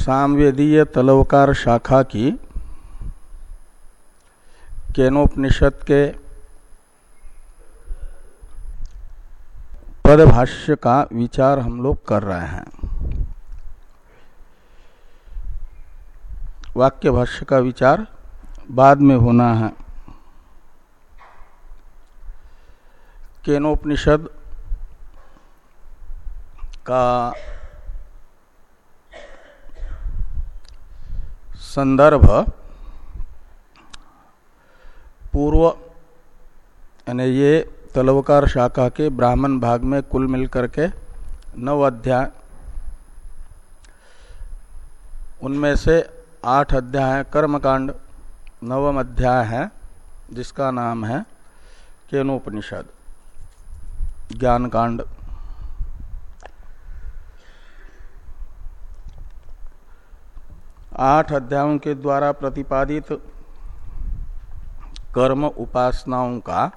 सामवेदीय तलवकार शाखा की केनोपनिषद के पदभाष्य का विचार हम लोग कर रहे हैं। वाक्य भाष्य का विचार बाद में होना है। केनोपनिषद का संदर्भ पूर्व, यानी ये तलवकार शाखा के ब्राह्मण भाग में कुल मिलकर के नव अध्याय, उनमें से आठ अध्याय कर्मकांड, नवम अध्याय है, जिसका नाम है केनोपनिषद ज्ञान कांड आठ अध्यायों के द्वारा प्रतिपादित कर्म उपासनाओं का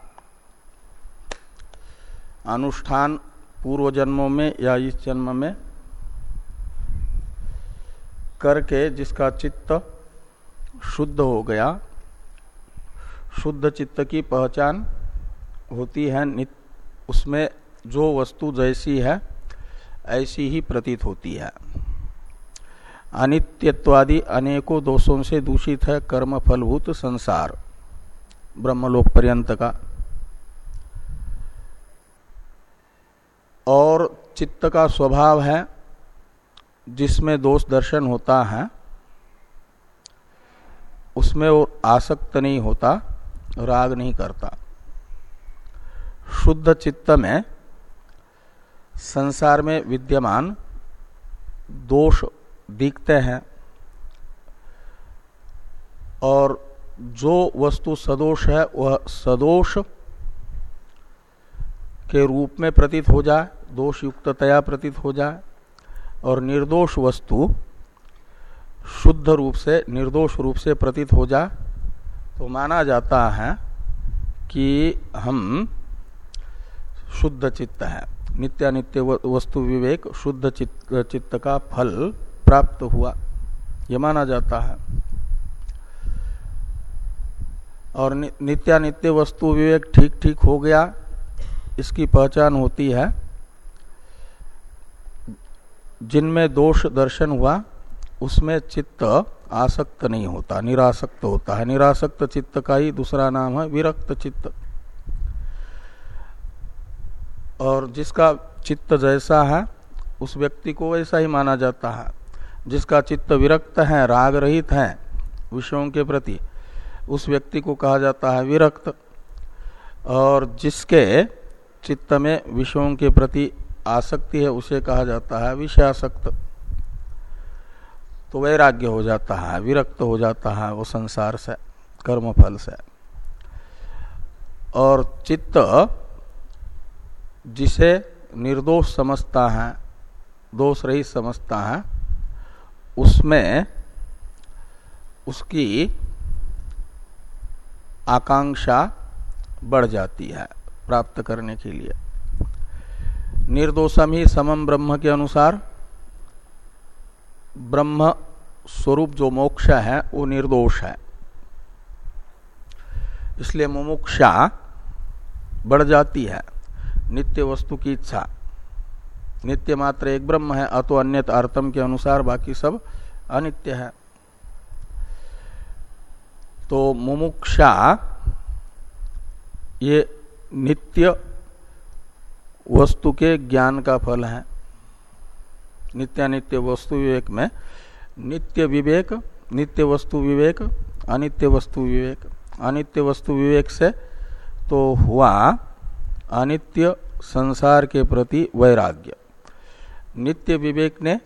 अनुष्ठान पूर्व जन्मों में या इस जन्म में करके जिसका चित्त शुद्ध हो गया, शुद्ध चित्त की पहचान होती है उसमें जो वस्तु जैसी है, ऐसी ही प्रतीत होती है। अनित्यत्वादि अनेकों दोषों से दूषित है कर्म फलभूत संसार। ब्रह्मलोक पर्यंत का। और चित्त का स्वभाव है, जिसमें दोष दर्शन होता है, उसमें वो आसक्त नहीं होता, राग नहीं करता। शुद्ध चित्त में संसार में विद्यमान दोष दिखते हैं और जो वस्तु सदोष है वह सदोष के रूप में प्रतीत हो जाए दोष युक्ततया प्रतीत हो जाए और निर्दोष वस्तु शुद्ध रूप से निर्दोष रूप से प्रतीत हो जाए तो माना जाता है कि हम शुद्ध चित्त है। नित्यानित्य वस्तु विवेक शुद्ध चित्त, चित्त का फल प्राप्त हुआ। यह माना जाता है। और नित्यानित्य वस्तु विवेक ठीक ठीक हो गया। इसकी पहचान होती है। जिनमें दोष दर्शन हुआ, उसमें चित्त आसक्त नहीं होता, निरासक्त होता है। निरासक्त चित्त का ही दूसरा नाम है विरक्त चित्त। और जिसका चित्त जैसा है, उस व्यक्ति को वैसा ही माना जाता है। जिसका चित्त विरक्त है, राग रहित है, विषयों के प्रति, उस व्यक्ति को कहा जाता है विरक्त। और जिसके चित्त में विषयों के प्रति आसक्ति है, उसे कहा जाता है विषयासक्त। तो वैराग्य हो जाता है, विरक्त हो जाता है, वो संसार से, कर्मफल से। और चित्त जिसे निर्दोष समझता है, दोष रहित समझता है उसमें उसकी आकांक्षा बढ़ जाती है प्राप्त करने के लिए। निर्दोषम ही समम ब्रह्म के अनुसार ब्रह्म स्वरूप जो मोक्ष है, वो निर्दोष है। इसलिए मुमुक्षा बढ़ जाती है, नित्य वस्तु की इच्छा। नित्य मात्र एक ब्रह्म है, अतो अन्य अर्थम के अनुसार बाकी सब अनित्य है। तो मुमुक्षा, ये नित्य वस्तु के ज्ञान का फल है। नित्यानित्य वस्तु विवेक में नित्य विवेक, नित्य वस्तु विवेक, अनित्य वस्तु विवेक। अनित्य वस्तु विवेक से तो हुआ अनित्य संसार के प्रति वैराग्य। नित्य विवेक ने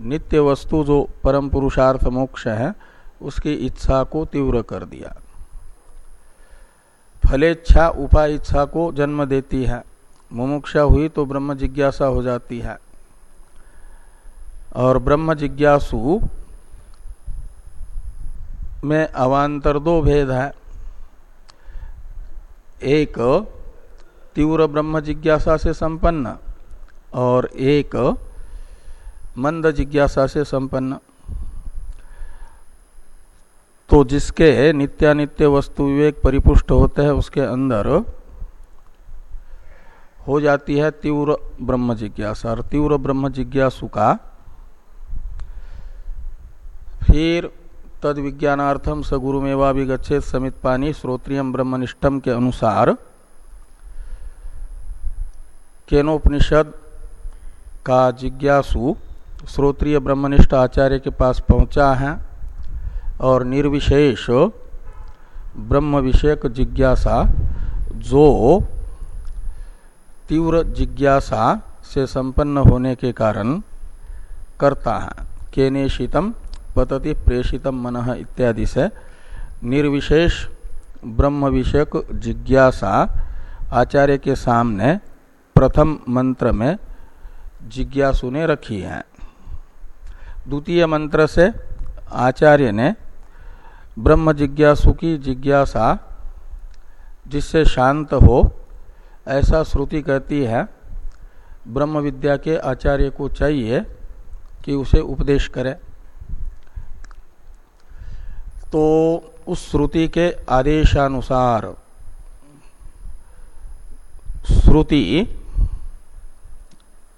नित्य वस्तु जो परम पुरुषार्थ मोक्ष है, उसकी इच्छा को तीव्र कर दिया। फलेच्छा उपाय इच्छा को जन्म देती है। मुमुक्षा हुई तो ब्रह्म जिज्ञासा हो जाती है। और ब्रह्म जिज्ञासु में अवान्तर दो भेद है। एक, तीव्र ब्रह्म जिज्ञासा से संपन्न। और एक मंद जिज्ञासा से संपन्न। तो जिसके नित्यानित्य वस्तु विवेक परिपुष्ट होते हैं, उसके अंदर हो जाती है तीव्र ब्रह्म जिज्ञासा। और तीव्र ब्रह्म जिज्ञासु का फिर तद विज्ञानार्थम स गुरुमेवा विगछेद समित पानी श्रोत्रियम ब्रह्मनिष्ठम के अनुसार केनोपनिषद का जिज्ञासु श्रोत्रिय ब्रह्मनिष्ठ आचार्य के पास पहुँचा है और निर्विशेष ब्रह्म विषयक जिज्ञासा, जो तीव्र जिज्ञासा से संपन्न होने के कारण करता है। केनेशितम पतति प्रेषितम मन इत्यादि से निर्विशेष ब्रह्म विषयक जिज्ञासा आचार्य के सामने प्रथम मंत्र में जिज्ञासु ने रखी है। द्वितीय मंत्र से आचार्य ने ब्रह्म जिज्ञासु की जिज्ञासा, जिससे शांत हो, ऐसा श्रुति कहती है, ब्रह्म विद्या के आचार्य को चाहिए कि उसे उपदेश करे। तो उस श्रुति के आदेशानुसार, श्रुति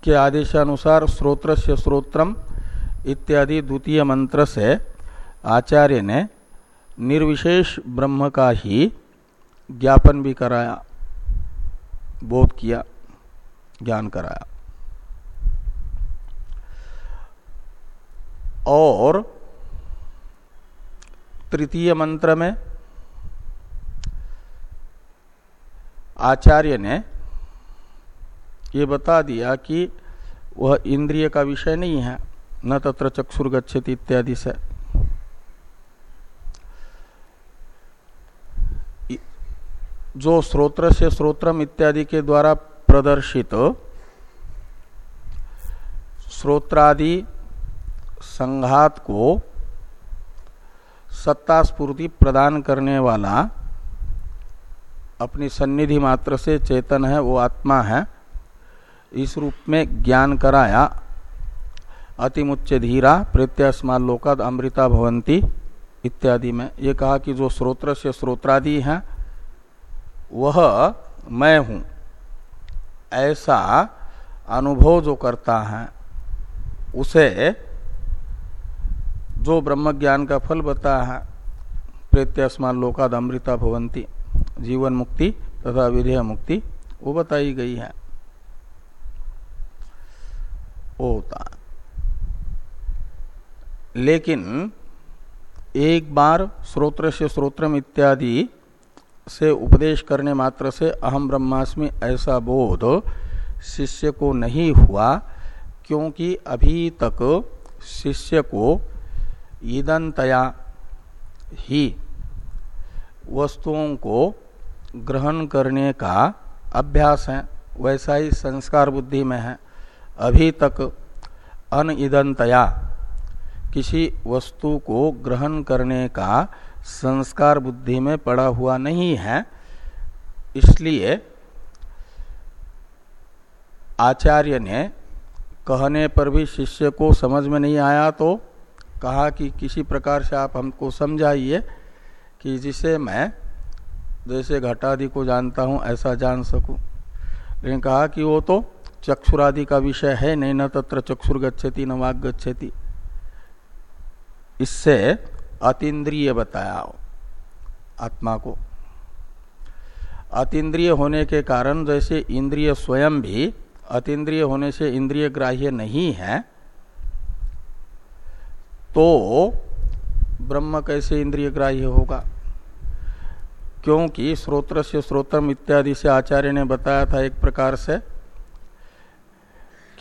के आदेशानुसार स्रोत्र से स्रोत्रम इत्यादि द्वितीय मंत्र से आचार्य ने निर्विशेष ब्रह्म का ही ज्ञापन भी कराया, बोध किया, ज्ञान कराया। और तृतीय मंत्र में आचार्य ने ये बता दिया कि वह इंद्रिय का विषय नहीं है, न तत्र चक्षुर्गछित इत्यादि से। जो स्रोत्र से स्रोत्रम इत्यादि के द्वारा प्रदर्शित, स्रोत्रादि संघात को सत्ता स्पूर्ति प्रदान करने वाला अपनी सन्निधि मात्र से चेतन है, वो आत्मा है इस रूप में ज्ञान कराया। अतिमुच्च धीरा प्रत्यस्मान लोकाद अमृता भवंती इत्यादि में। ये कहा कि जो स्रोत्र से स्रोत्रादि हैं, वह मैं हूँ। ऐसा अनुभव जो करता है, उसे जो ब्रह्म ज्ञान का फल बता है प्रेत्यस्मान लोकाद अमृता भवंती जीवन मुक्ति तथा विधेय मुक्ति, वो बताई गई है। वो होता। है लेकिन एक बार स्रोत्र से स्रोत्रम इत्यादि से उपदेश करने मात्र से अहम ब्रह्मास्मि ऐसा बोध शिष्य को नहीं हुआ, क्योंकि अभी तक शिष्य को ईदनतया ही वस्तुओं को ग्रहण करने का अभ्यास है, वैसा ही संस्कार बुद्धि में है। अभी तक अन किसी वस्तु को ग्रहण करने का संस्कार बुद्धि में पड़ा हुआ नहीं है। इसलिए आचार्य ने कहने पर भी शिष्य को समझ में नहीं आया तो कहा कि किसी प्रकार से आप हमको समझाइए कि जिसे मैं जैसे घटादि को जानता हूँ, ऐसा जान सकूँ। लेकिन कहा कि वो तो चक्षुरादि का विषय है नहीं, न तत्र चक्षुर गच्छति न वाग गच्छति इससे अतीन्द्रिय बताया आत्मा को। अतीन्द्रिय होने के कारण जैसे इंद्रिय स्वयं भी, अतीन्द्रिय होने से इंद्रिय ग्राह्य नहीं है तो ब्रह्म कैसे इंद्रिय ग्राह्य होगा? क्योंकि स्रोत्र से स्रोत्रम इत्यादि से आचार्य ने बताया था एक प्रकार से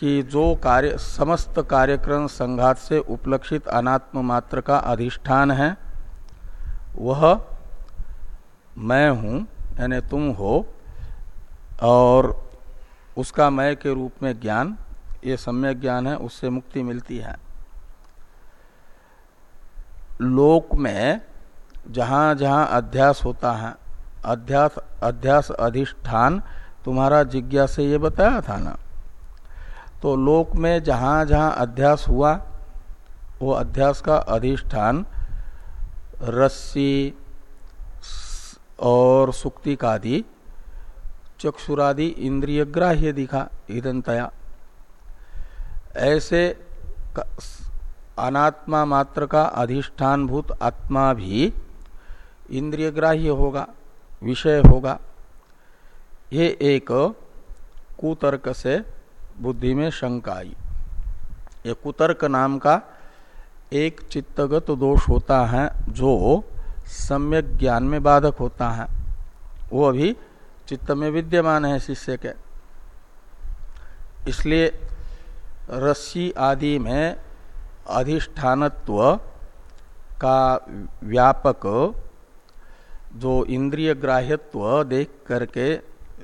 कि जो कार्य, समस्त कार्यक्रम संघात से उपलक्षित अनात्म मात्र का अधिष्ठान है, वह मैं हूँ, यानी तुम हो, और उसका मैं के रूप में ज्ञान, ये सम्यक ज्ञान है, उससे मुक्ति मिलती है। लोक में जहाँ जहाँ अध्यास होता है, अध्यास अध्यास अधिष्ठान, तुम्हारा जिज्ञासा ये बताया था ना? तो लोक में जहाँ जहाँ अध्यास हुआ, वो अध्यास का अधिष्ठान रस्सी, और सुक्तिकादि, चक्षुरादि इंद्रिय ग्राह्य दिखा ईदंतया ऐसे अनात्मा मात्र का अधिष्ठान भूत आत्मा भी इंद्रिय ग्राह्य होगा, विषय होगा। ये एक कुतर्क से बुद्धि में शंका आई। ये कुतर्क नाम का एक चित्तगत दोष होता है, जो सम्यक ज्ञान में बाधक होता है। वो अभी चित्त में विद्यमान है, शिष्य के। इसलिए रस्सी आदि में अधिष्ठानत्व का व्यापक जो इंद्रिय ग्राह्यत्व देख करके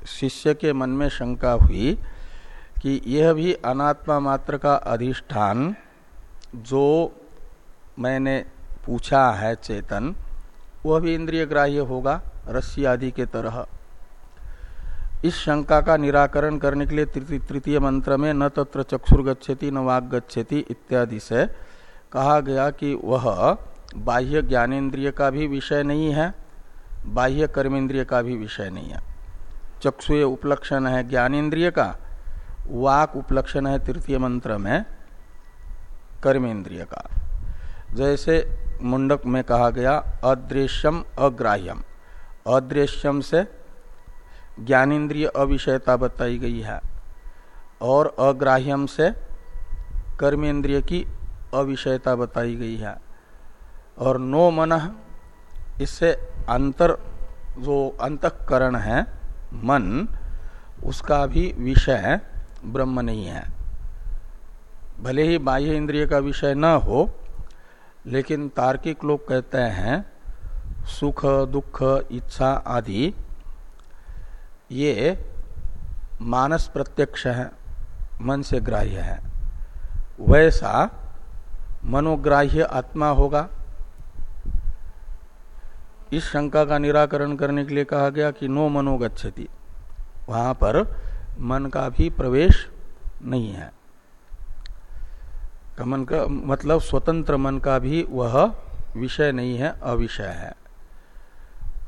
शिष्य के मन में शंका हुई कि यह भी अनात्मा मात्र का अधिष्ठान जो मैंने पूछा है चेतन, वह भी इंद्रिय ग्राह्य होगा, रस्सी आदि के तरह। इस शंका का निराकरण करने के लिए तृतीय मंत्र में न तत्र चक्षुर गच्छति, न वाग गच्छति इत्यादि से कहा गया कि वह बाह्य ज्ञानेन्द्रिय का भी विषय नहीं है, बाह्य कर्मेंद्रिय का भी विषय नहीं है। चक्षु उपलक्षण है ज्ञानेन्द्रिय का वाक उपलक्षण है, तृतीय मंत्र में कर्मेंद्रिय का जैसे मुंडक में कहा गया, अदृश्यम अग्राह्यम। अदृश्यम से ज्ञानेन्द्रिय अविषयता बताई गई है, और अग्राह्यम से कर्मेंद्रिय की अविषयता बताई गई है। और नो मन, इससे अंतर, जो अंतकरण है, मन, उसका भी विषय ब्रह्म नहीं है। भले ही बाह्य इंद्रिय का विषय न हो, लेकिन तार्किक लोग कहते हैं, सुख, दुख, इच्छा आदि, ये मानस प्रत्यक्ष है, मन से ग्राह्य है। वैसा मनोग्राह्य आत्मा होगा। इस शंका का निराकरण करने के लिए कहा गया कि नो मनोगछति वहाँ पर मन का भी प्रवेश नहीं है। मन का मतलब स्वतंत्र मन का भी वह विषय नहीं है, अविषय है।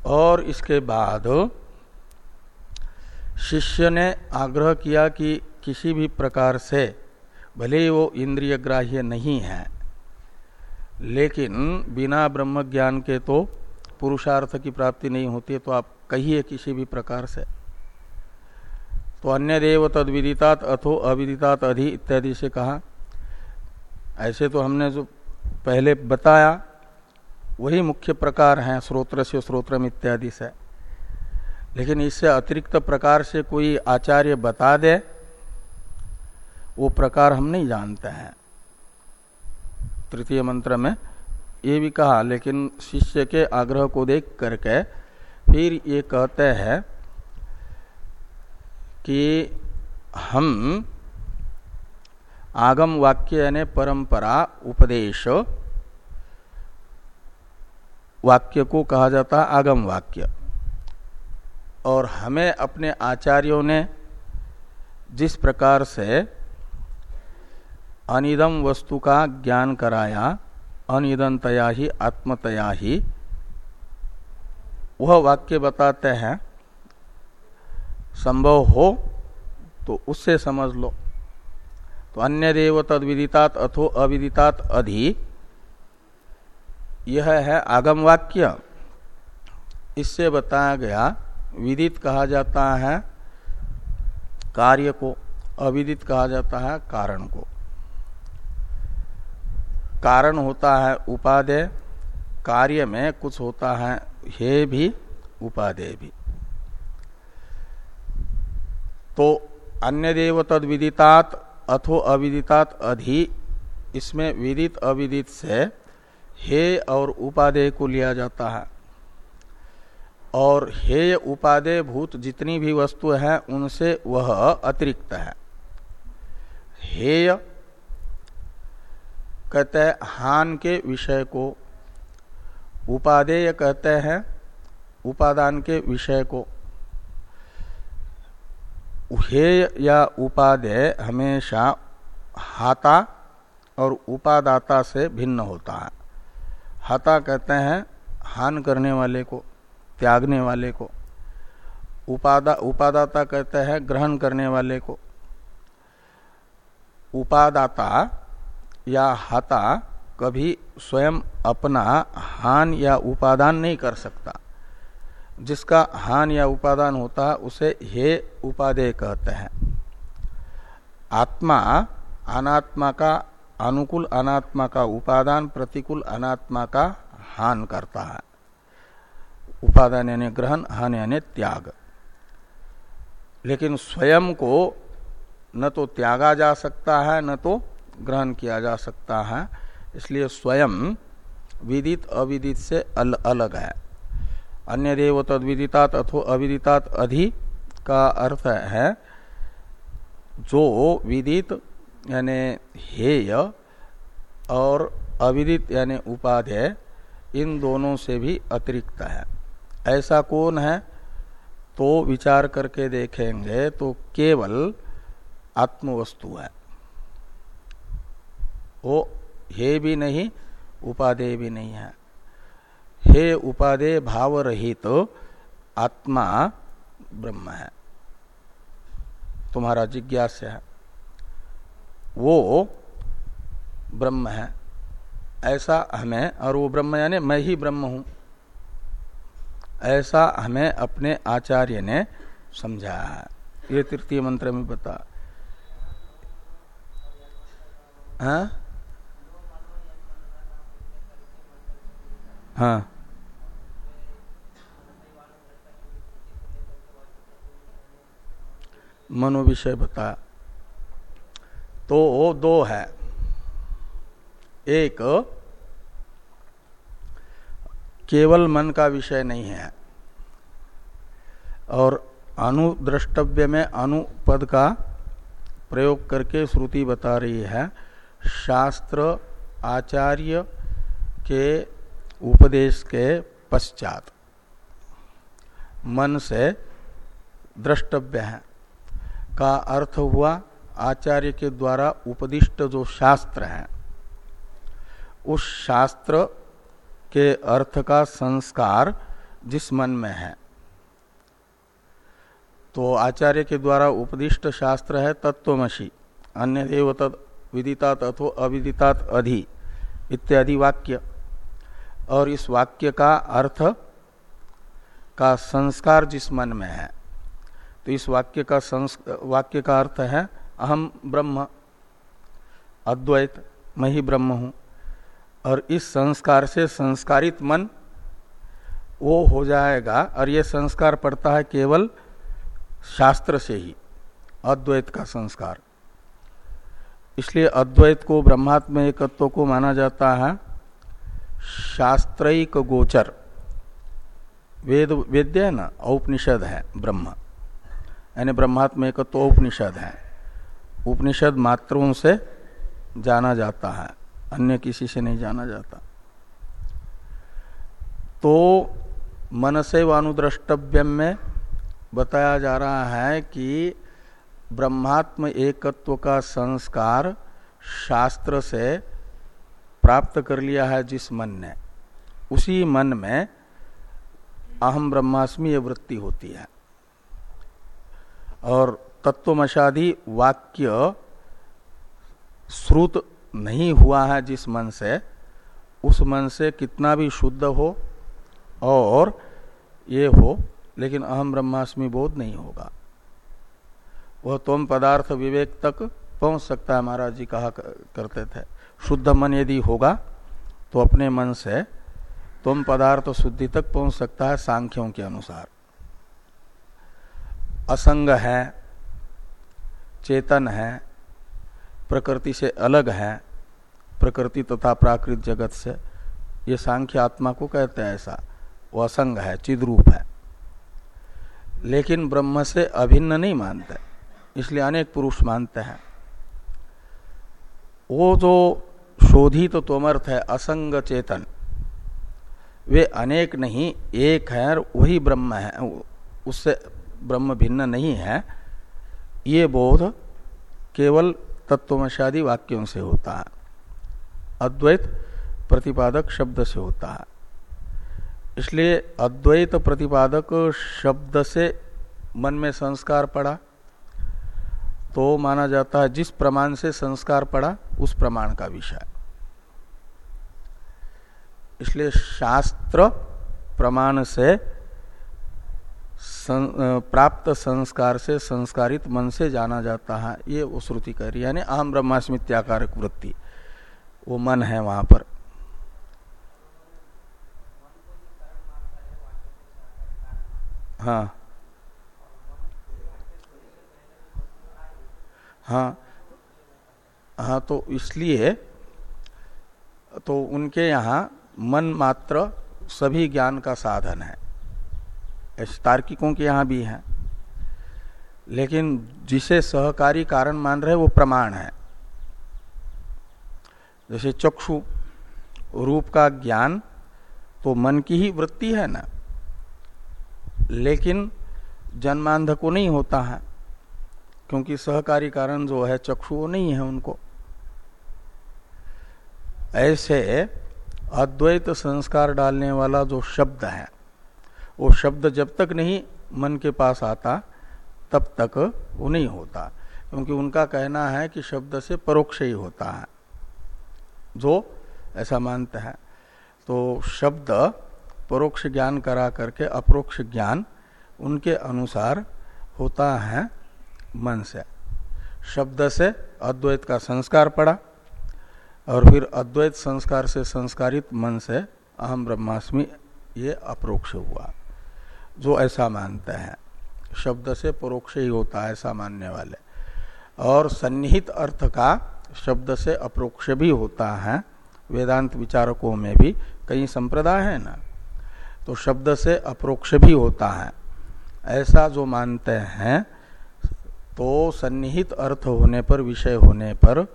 और इसके बाद शिष्य ने आग्रह किया कि किसी भी प्रकार से, भले ही वो इंद्रिय ग्राह्य नहीं है, लेकिन बिना ब्रह्म ज्ञान के तो पुरुषार्थ की प्राप्ति नहीं होती है तो आप कहिए किसी भी प्रकार से। तो अन्य देव तद विदितात अथो अविदितात अधि इत्यादि से कहा। ऐसे तो हमने जो पहले बताया, वही मुख्य प्रकार हैं, स्रोत्र से स्रोत्रम इत्यादि से। लेकिन इससे अतिरिक्त प्रकार से कोई आचार्य बता दे, वो प्रकार हम नहीं जानते हैं। तृतीय मंत्र में ये भी कहा, लेकिन शिष्य के आग्रह को देख करके फिर ये कहते हैं कि हम आगम वाक्य यानी परंपरा, उपदेश वाक्य को कहा जाता आगम वाक्य। और हमें अपने आचार्यों ने जिस प्रकार से अनिदम वस्तु का ज्ञान कराया अनिदनतया ही, आत्मतया ही, वह वाक्य बताते हैं। संभव हो तो उससे समझ लो। तो अन्य देव तद विदितात अथो अविदितात अधि। यह है आगम वाक्य। इससे बताया गया, विदित कहा जाता है कार्य को, अविदित कहा जाता है कारण को। कारण होता है उपादेय, कार्य में कुछ होता है, हे भी, उपादेय भी। तो अन्य देव तद विदितात अथो अविदितात अधि, इसमें विदित अविदित से हे और उपादेय को लिया जाता है। और हेय उपादेय भूत जितनी भी वस्तु है, उनसे वह अतिरिक्त है। हेय कहते हैं हान के विषय को, उपादेय कहते हैं उपादान के विषय को। हेय या उपादेय हमेशा हाता और उपादाता से भिन्न होता है। हाता कहते हैं हान करने वाले को, त्यागने वाले को। उपादा, उपादाता कहते हैं ग्रहण करने वाले को। उपादाता या हाता कभी स्वयं अपना हान या उपादान नहीं कर सकता। जिसका हान या उपादान होता है उसे हे उपादेय कहते हैं। आत्मा अनात्मा का अनुकूल अनात्मा का उपादान प्रतिकूल अनात्मा का हान करता है। उपादान यानी ग्रहण हान यानी त्याग। लेकिन स्वयं को न तो त्यागा जा सकता है न तो ग्रहण किया जा सकता है। इसलिए स्वयं विदित अविदित से अल, अलग है। अन्य देव तद विदितात अथो अविदितात अधि का अर्थ है, जो विदित, यानी हेय, और अविदित, यानी उपाध्याय, इन दोनों से भी अतिरिक्त है। ऐसा कौन है? तो विचार करके देखेंगे तो केवल आत्मवस्तु है। वो हे भी नहीं, उपाधेय भी नहीं है। हे उपादेय भाव रहित तो आत्मा ब्रह्म है। तुम्हारा जिज्ञास है। वो ब्रह्म है। ऐसा हमें, और वो ब्रह्म यानी मैं ही ब्रह्म हूँ। ऐसा हमें अपने आचार्य ने समझाया है ये तृतीय मंत्र में बता। हाँ? हाँ। मनो विषय बता। तो दो है। एक, केवल मन का विषय नहीं है। और अनुद्रष्टव्य में अनुपद का प्रयोग करके श्रुति बता रही है। शास्त्र, आचार्य के उपदेश के पश्चात मन से द्रष्टव्य है। का अर्थ हुआ, आचार्य के द्वारा उपदिष्ट जो शास्त्र है, उस शास्त्र के अर्थ का संस्कार जिस मन में है। तो आचार्य के द्वारा उपदिष्ट शास्त्र है तत्वमसी, अन्य देव तद विदितात अथो अविदितात अधि, इत्यादि वाक्य। और इस वाक्य का अर्थ का संस्कार जिस मन में है तो इस वाक्य का वाक्य का अर्थ है, अहम ब्रह्म, अद्वैत, मैं ही ब्रह्म हूँ। और इस संस्कार से संस्कारित मन, वो हो जाएगा, और ये संस्कार पड़ता है केवल शास्त्र से ही, अद्वैत का संस्कार। इसलिए अद्वैत को ब्रह्मात्म एकत्व को माना जाता है शास्त्रिक गोचर। वेद, वेद्य है ना? औपनिषद है, ब्रह्म। यानी ब्रह्मात्म एकत्व उपनिषद है। उपनिषद मात्रों से जाना जाता है, अन्य किसी से नहीं जाना जाता। तो मनसे वानुद्रष्टव्यम में बताया जा रहा है कि ब्रह्मात्म एकत्व का संस्कार शास्त्र से प्राप्त कर लिया है जिस मन ने, उसी मन में अहम ब्रह्मास्मि वृत्ति होती है। और तत्वमशादी वाक्य श्रुत नहीं हुआ है जिस मन से, उस मन से कितना भी शुद्ध हो और ये हो, लेकिन अहम ब्रह्मास्मि बोध नहीं होगा। वह तुम पदार्थ विवेक तक पहुँच सकता है महाराज जी, कहा करते थे। शुद्ध मन यदि होगा तो अपने मन से तुम पदार्थ शुद्धि तक पहुँच सकता है सांख्यों के अनुसार। असंग है, चेतन है, प्रकृति से अलग है, प्रकृति तथा प्राकृत जगत से, ये सांख्य आत्मा को कहते हैं ऐसा। वो असंग है, चिद्रूप है। लेकिन ब्रह्म से अभिन्न नहीं मानते, इसलिए अनेक पुरुष मानते हैं। वो जो शोधित तो तोमर्थ है असंग चेतन। वे अनेक नहीं, एक है और वही ब्रह्म है। उससे ब्रह्म भिन्न नहीं है। ये बोध केवल तत्वमशादी वाक्यों से होता है। अद्वैत प्रतिपादक शब्द से होता है। इसलिए अद्वैत प्रतिपादक शब्द से मन में संस्कार पड़ा। तो माना जाता है जिस प्रमाण से संस्कार पड़ा, उस प्रमाण का विषय। इसलिए शास्त्र प्रमाण से सं, प्राप्त संस्कार से संस्कारित मन से जाना जाता है। ये वो श्रुति कह रही यानी आम ब्रह्मास्मित्याकारक वृत्ति। वो मन है वहाँ पर। हाँ। हाँ। हाँ तो इसलिए तो उनके यहाँ मन मात्र सभी ज्ञान का साधन है। ऐसे तार्किकों के यहाँ भी है। लेकिन जिसे सहकारी कारण मान रहे वो प्रमाण है। जैसे चक्षु रूप का ज्ञान तो मन की ही वृत्ति है ना। लेकिन जन्मांध को नहीं होता है, क्योंकि सहकारी कारण जो है चक्षु वो नहीं है उनको। ऐसे अद्वैत संस्कार डालने वाला जो शब्द है, वो शब्द जब तक नहीं मन के पास आता, तब तक वो नहीं होता। क्योंकि उनका कहना है कि शब्द से परोक्ष ही होता है। जो ऐसा मानते हैं। तो शब्द परोक्ष ज्ञान करा करके अप्रोक्ष ज्ञान उनके अनुसार होता है मन से। शब्द से अद्वैत का संस्कार पड़ा। और फिर अद्वैत संस्कार से संस्कारित मन से अहम ब्रह्मास्मि ये अप्रोक्ष हुआ, जो ऐसा मानते हैं। शब्द से परोक्ष ही होता है ऐसा मानने वाले। और सन्निहित अर्थ का शब्द से अप्रोक्ष भी होता है, वेदांत विचारकों में भी कई संप्रदाय है ना। तो शब्द से अप्रोक्ष भी होता है। ऐसा जो मानते हैं तो सन्निहित अर्थ होने पर, विषय होने पर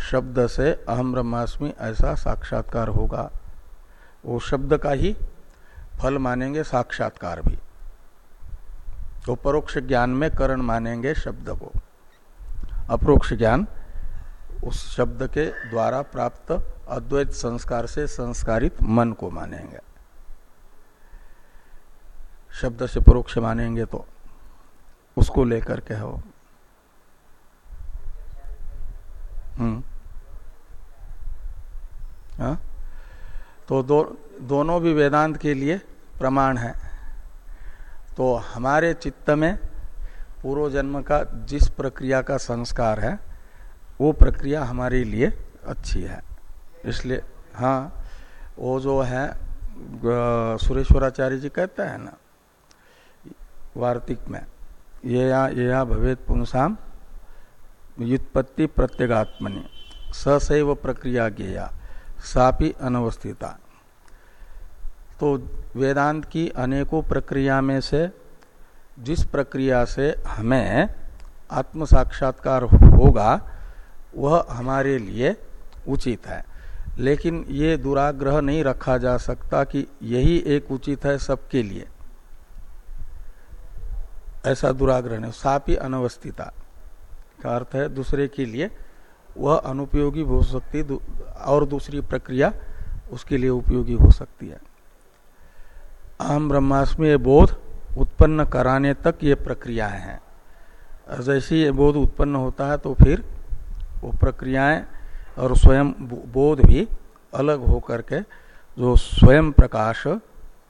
शब्द से अहम ब्रह्मास्मि ऐसा साक्षात्कार होगा। वो शब्द का ही फल मानेंगे साक्षात्कार भी। तो परोक्ष ज्ञान में करण मानेंगे शब्द को। अप्रोक्ष ज्ञान उस शब्द के द्वारा प्राप्त अद्वैत संस्कार से संस्कारित मन को मानेंगे। शब्द से परोक्ष मानेंगे तो उसको लेकर के हो। हम्म। हाँ? तो दो, दोनों भी वेदांत के लिए प्रमाण है। तो हमारे चित्त में पूर्व जन्म का जिस प्रक्रिया का संस्कार है वो प्रक्रिया हमारे लिए अच्छी है। इसलिए हाँ वो जो है सुरेश्वराचार्य जी कहते हैं ना वार्तिक में ये या ये या भवेद पुंसाम व्युत्पत्ति प्रत्यगात्मनि ससैव प्रक्रिया गेया सापि अनवस्थिता। तो वेदांत की अनेकों प्रक्रिया में से, जिस प्रक्रिया से हमें आत्म साक्षात्कार होगा, वह हमारे लिए उचित है। लेकिन ये दुराग्रह नहीं रखा जा सकता कि यही एक उचित है सबके लिए। ऐसा दुराग्रह नहीं, सापी अनवस्थिता का अर्थ है दूसरे के लिए वह अनुपयोगी हो सकती और दूसरी प्रक्रिया उसके लिए उपयोगी हो सकती है। अहम ब्रह्मास्मि बोध उत्पन्न कराने तक ये प्रक्रियाएँ हैं। जैसे ये बोध उत्पन्न होता है तो फिर वो प्रक्रियाएँ और स्वयं बोध भी अलग होकर के जो स्वयं प्रकाश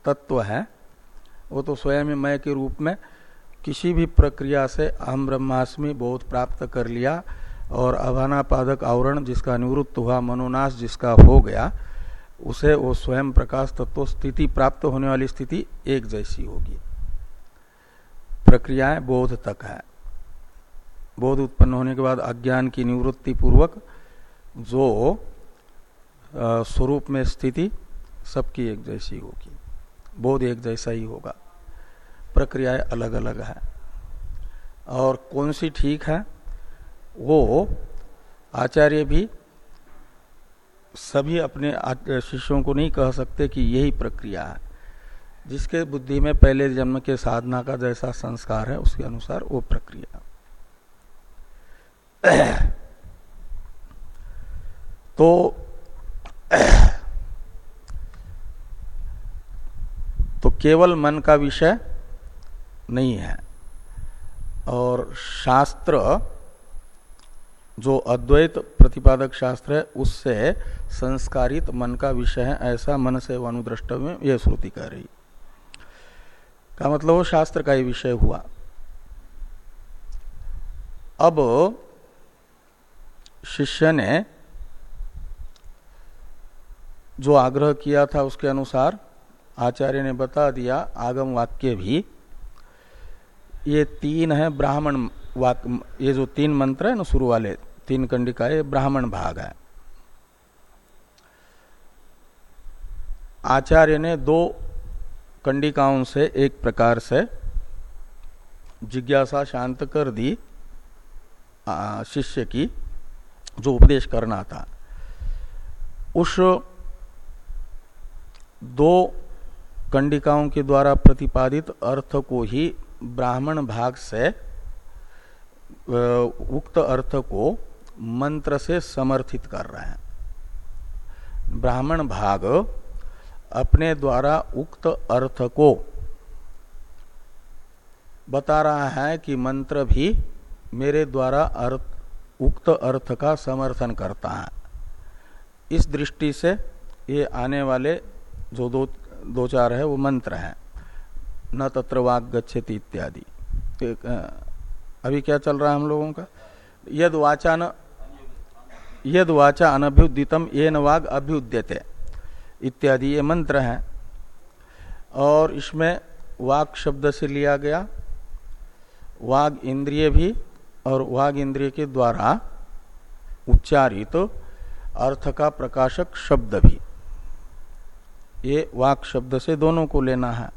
तत्व है, वो तो स्वयं मय के रूप में किसी भी प्रक्रिया से अहम ब्रह्मास्मि बोध प्राप्त कर लिया और अभानापादक आवरण जिसका निवृत्त हुआ, मनोनाश जिसका हो गया, उसे वो स्वयं प्रकाश तत्व स्थिति प्राप्त होने वाली स्थिति एक जैसी होगी। प्रक्रियाएँ बोध तक है। बोध उत्पन्न होने के बाद अज्ञान की निवृत्ति पूर्वक जो स्वरूप में स्थिति सबकी एक जैसी होगी। बोध एक जैसा ही होगा। प्रक्रियाएँ अलग अलग है। और कौन सी ठीक है? वो आचार्य भी सभी अपने शिष्यों को नहीं कह सकते कि यही प्रक्रिया है। जिसके बुद्धि में पहले जन्म के साधना का जैसा संस्कार है, उसके अनुसार वो प्रक्रिया। तो तो केवल मन का विषय नहीं है। और शास्त्र जो अद्वैत प्रतिपादक शास्त्र है, उससे संस्कारित मन का विषय है, ऐसा मन से अनुद्रष्ट में यह श्रुति कह रही। का मतलब वो शास्त्र का ही विषय हुआ। अब शिष्य ने जो आग्रह किया था उसके अनुसार आचार्य ने बता दिया, आगम वाक्य भी, ये तीन है ब्राह्मण वाक्य, ये जो तीन मंत्र है ना शुरू वाले तीन कंडिका ब्राह्मण भाग है। आचार्य ने दो कंडिकाओं से एक प्रकार से जिज्ञासा शांत कर दी शिष्य की, जो उपदेश करना था। उस दो कंडिकाओं के द्वारा प्रतिपादित अर्थ को ही ब्राह्मण भाग से उक्त अर्थ को मंत्र से समर्थित कर रहे हैं। ब्राह्मण भाग, अपने द्वारा उक्त अर्थ को बता रहा है कि मंत्र भी मेरे द्वारा अर्थ, उक्त अर्थ का समर्थन करता है। इस दृष्टि से ये आने वाले जो दो दो चार है, वो मंत्र है। न तत्र वाक गच्छति इत्यादि अभी क्या चल रहा है हम लोगों का? यद वाचा न यद वाचा अनभ्युदितम ये न वाग अभ्युद्यते। इत्यादि ये मंत्र हैं। और इसमें वाक शब्द से लिया गया। वाग इंद्रिय भी और वाग इंद्रिय के द्वारा उच्चारित तो अर्थ का प्रकाशक शब्द भी। ये वाक शब्द से दोनों को लेना है।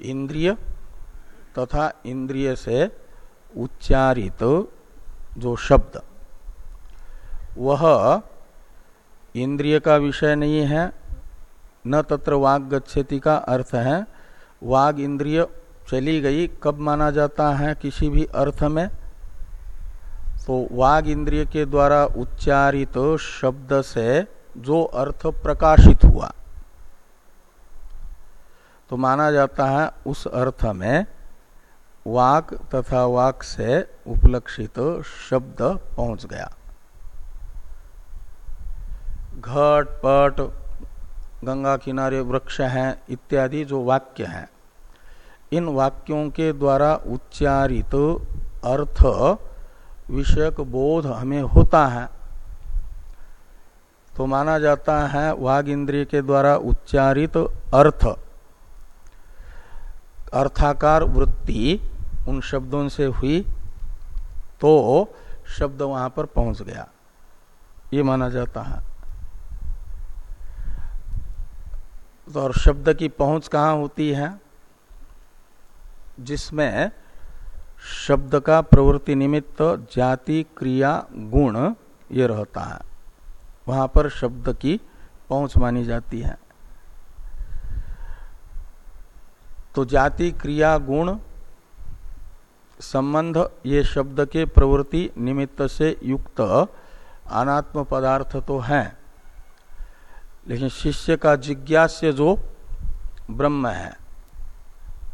इंद्रिय तथा इंद्रिय से उच्चारित तो जो शब्द। वह इंद्रिय का विषय नहीं है, न तत्र वाग गच्छति का अर्थ है। वाग इंद्रिय चली गई, कब माना जाता है किसी भी अर्थ में? तो वाग इंद्रिय के द्वारा उच्चारित तो शब्द से जो अर्थ प्रकाशित हुआ तो माना जाता है उस अर्थ में वाक तथा वाक से उपलक्षित शब्द पहुँच गया। घट, पट, गंगा किनारे वृक्ष हैं, इत्यादि जो वाक्य हैं। इन वाक्यों के द्वारा उच्चारित अर्थ, विषयक बोध हमें होता है। तो माना जाता है वाग इंद्रिय के द्वारा उच्चारित अर्थ। अर्थाकार वृत्ति उन शब्दों से हुई तो शब्द वहाँ पर पहुँच गया। ये माना जाता है। तो और शब्द की पहुँच कहाँ होती है? जिसमें शब्द का प्रवृत्ति निमित्त जाति, क्रिया, गुण ये रहता है। वहाँ पर शब्द की पहुँच मानी जाती है। तो जाति, क्रिया, गुण संबंध ये शब्द के प्रवृत्ति निमित्त से युक्त अनात्म पदार्थ तो है। लेकिन शिष्य का जिज्ञास्य जो ब्रह्म है,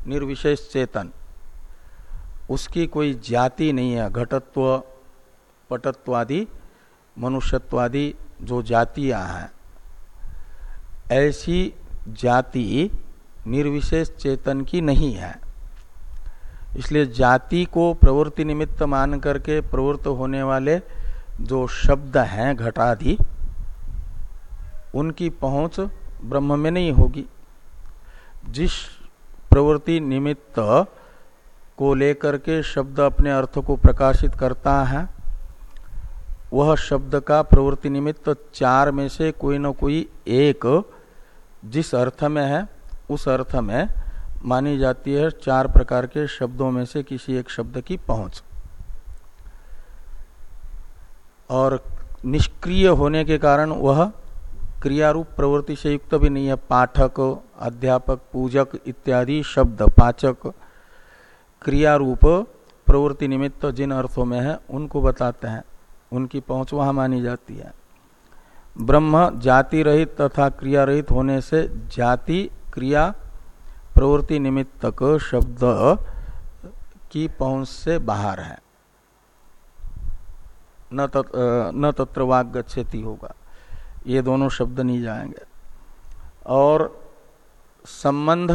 निर्विशेष चेतन, उसकी कोई जाति नहीं है, घटत्व, पटत्वादि, मनुष्यत्वादि जो जातियाँ हैं। ऐसी जाति निर्विशेष चेतन की नहीं है। इसलिए जाति को प्रवृत्ति निमित्त मान करके प्रवृत्त होने वाले जो शब्द हैं, घटादि उनकी पहुँच ब्रह्म में नहीं होगी। जिस प्रवृत्ति निमित्त को लेकर के शब्द अपने अर्थ को प्रकाशित करता है, वह शब्द का प्रवृत्ति निमित्त चार में से कोई न कोई एक जिस अर्थ में है, उस अर्थ में मानी जाती है चार प्रकार के शब्दों में से किसी एक शब्द की पहुँच। और निष्क्रिय होने के कारण वह क्रियारूप प्रवृत्ति से युक्त भी नहीं है। पाठक अध्यापक पूजक इत्यादि शब्द पाचक क्रियारूप प्रवृत्ति निमित्त जिन अर्थों में है उनको बताते हैं। उनकी पहुँच वहाँ मानी जाती है। ब्रह्म जाति रहित तथा क्रिया रहित होने से जाति क्रिया प्रवृत्ति निमित्तक शब्द की पहुँच से बाहर है। न तत, न तत्र गच्छति होगा। ये दोनों शब्द नहीं जाएँगे। और संबंध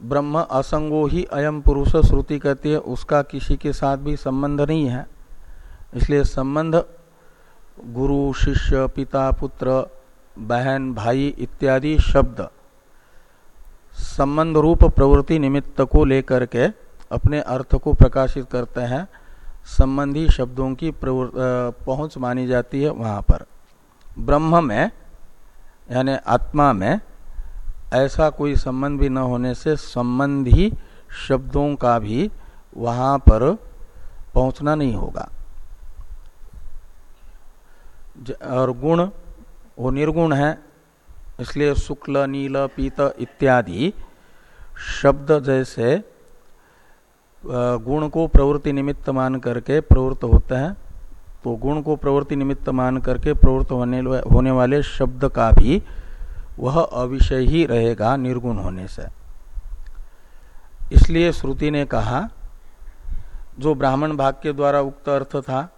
ब्रह्म असंगो ही अयम पुरुष श्रुति कहती है, उसका किसी के साथ भी संबंध नहीं है। इसलिए संबंध गुरु, शिष्य, पिता, पुत्र, बहन, भाई इत्यादि शब्द संबंध रूप प्रवृत्ति निमित्त को लेकर के अपने अर्थ को प्रकाशित करते हैं। संबंधी शब्दों की पहुँच मानी जाती है वहाँ पर। ब्रह्म में, यानी आत्मा में, ऐसा कोई संबंध भी न होने से संबंधी शब्दों का भी वहाँ पर पहुँचना नहीं होगा। और गुण, वो निर्गुण है, इसलिए शुक्ल, नील, पीत इत्यादि शब्द जैसे गुण को प्रवृत्ति निमित्त मान करके प्रवृत्त होते हैं। तो गुण को प्रवृत्ति निमित्त मान करके प्रवृत्त होने होने वाले शब्द का भी वह अविषय ही रहेगा निर्गुण होने से। इसलिए श्रुति ने कहा जो ब्राह्मण भाग के द्वारा उक्त अर्थ था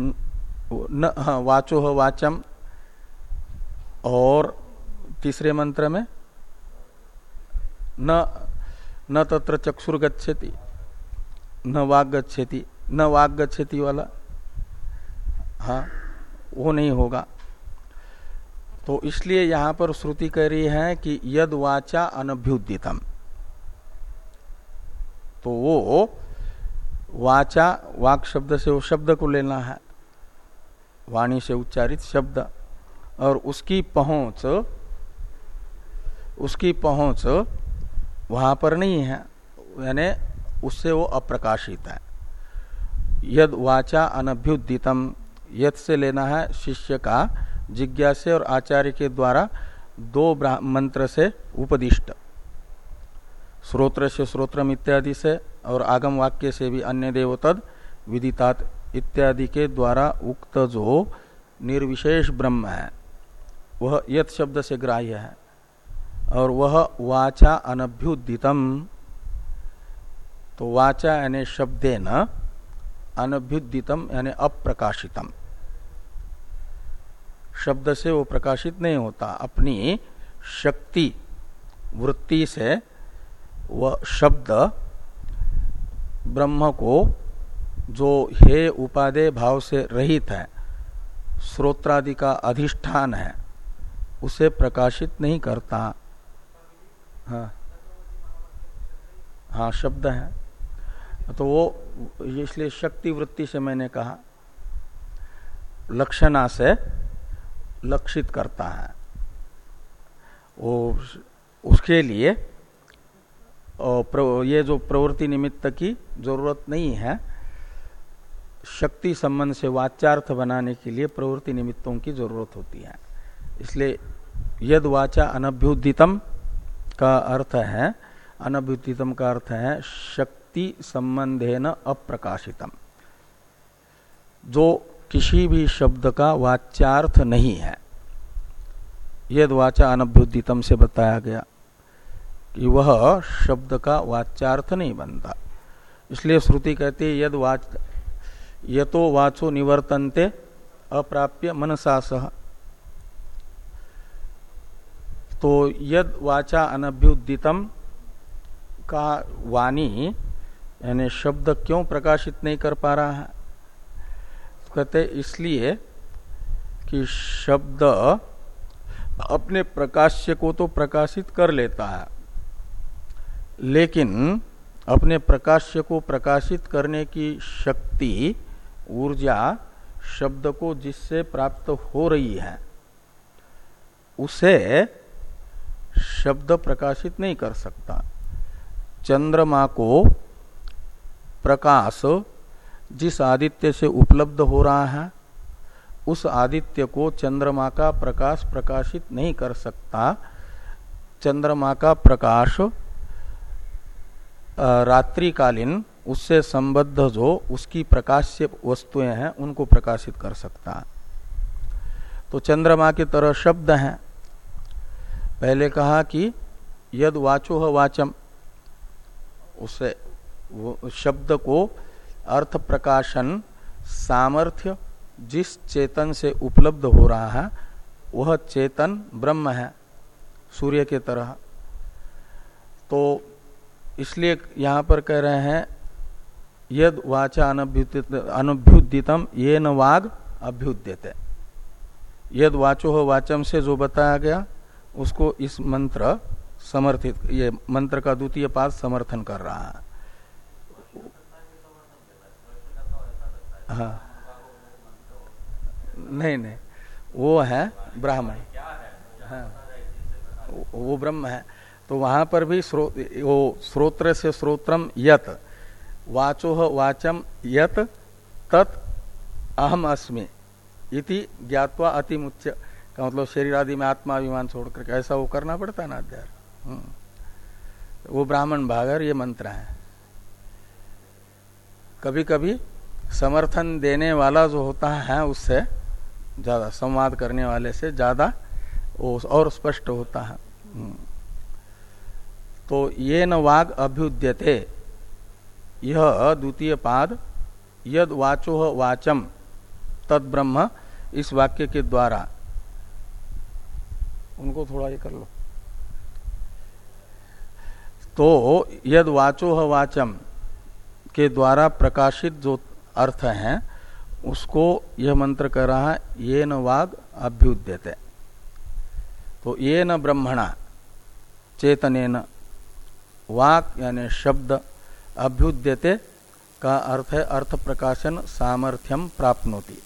न हाँ, वाचो वाचम और तीसरे मंत्र में न न तत्र चक्षुर गच्छति न वाग गच्छति न वाग गच्छति वाला हाँ वो नहीं होगा। तो इसलिए यहाँ पर श्रुति कह रही है कि यद वाचा अनभ्युदितम। तो वो वाचा, वाक शब्द से वो शब्द को लेना है। वाणी से उच्चारित शब्द। और उसकी पहुँच उसकी पहुँच वहाँ पर नहीं है। यानी उससे वो अप्रकाशित है। यद वाचा अनभ्युदितम, यद से लेना है शिष्य का जिज्ञासे और आचार्य के द्वारा दो मंत्र से उपदिष्ट। श्रोत्र से श्रोत्रम इत्यादि से और आगम वाक्य से भी अन्य देवतद विदितात इत्यादि के द्वारा उक्त जो निर्विशेष ब्रह्म है, वह यत शब्द से ग्राह्य है। और वह वाचा अनभ्युदितम। तो वाचा यानी शब्दे न अनभ्युदितम यानी अप्रकाशितम। शब्द से वो प्रकाशित नहीं होता, अपनी शक्ति, वृत्ति से वह शब्द ब्रह्म को जो हे उपादे भाव से रहित है श्रोत्रादि का अधिष्ठान है, उसे प्रकाशित नहीं करता। हाँ। हाँ शब्द है। तो वो इसलिए शक्ति वृत्ति से मैंने कहा, लक्षणा से लक्षित करता है। वो उसके लिए ये जो प्रवृत्ति निमित्त की ज़रूरत नहीं है, शक्ति संबंध से वाचार्थ बनाने के लिए प्रवृत्ति निमित्तों की ज़रूरत होती है। इसलिए यद वाचा अनभ्युदितम का अर्थ है, अनभ्युदितम का अर्थ है शक्ति संबंधे न अप्रकाशितम। जो किसी भी शब्द का वाच्यार्थ नहीं है यद वाचा अनभ्युदितम से बताया गया कि वह शब्द का वाच्यार्थ नहीं बनता। इसलिए श्रुति कहती यद वाच, यतो वाचो निवर्तनते अप्राप्य मनसा सह। तो यद वाचा अनभ्युदितम का वाणी यानी शब्द क्यों प्रकाशित नहीं कर पा रहा है? तो कहते इसलिए कि शब्द अपने प्रकाश्य को तो प्रकाशित कर लेता है, लेकिन अपने प्रकाश्य को प्रकाशित करने की शक्ति, ऊर्जा शब्द को जिससे प्राप्त हो रही है, उसे शब्द प्रकाशित नहीं कर सकता। चंद्रमा को प्रकाश जिस आदित्य से उपलब्ध हो रहा है, उस आदित्य को चंद्रमा का प्रकाश प्रकाशित नहीं कर सकता। चंद्रमा का प्रकाश रात्रिकालीन उससे संबद्ध जो उसकी प्रकाश्य वस्तुएँ हैं, उनको प्रकाशित कर सकता। तो चंद्रमा की तरह शब्द हैं। पहले कहा कि यद वाचो वाचम उससे शब्द को अर्थ प्रकाशन, सामर्थ्य जिस चेतन से उपलब्ध हो रहा है, वह चेतन ब्रह्म है, सूर्य के तरह। तो इसलिए यहाँ पर कह रहे हैं, यद वाचा अनभ्युदितम, ये न वाग अभ्युद्यते यद वाचो वाचम से जो बताया गया, उसको इस मंत्र समर्थित ये मंत्र का द्वितीय पाद समर्थन कर रहा है। हाँ। नहीं नहीं। वो है ब्राह्मण। हाँ। वो ब्रह्म है। तो वहाँ पर भी स्रो, वो स्रोत्र से स्रोत्रम यत। वाचो वाचम यत तत् अहम अस्मि इति ज्ञातवा अतिमुच्य का मतलब शरीर आदि में आत्माभिमान छोड़ करके ऐसा वो करना पड़ता है ना अध्याय। हम्म। वो ब्राह्मण भागर ये मंत्र है। कभी कभी समर्थन देने वाला जो होता है उससे ज़्यादा, संवाद करने वाले से ज़्यादा और स्पष्ट होता है। हम्म। तो ये न वाग अभ्युद्यते। यह द्वितीय पाद, यद वाचो वाचम, तद ब्रह्म इस वाक्य के द्वारा। उनको थोड़ा ये कर लो। तो यद वाचो वाचम के द्वारा प्रकाशित जो अर्थ है, उसको यह मंत्र कर रहा है, ये न वाग अभ्युद्यते। तो ये न ब्रह्मणा चेतने न वाक यानी शब्द अभ्युद्यते का अर्थ है अर्थ प्रकाशन सामर्थ्यम प्राप्नोति।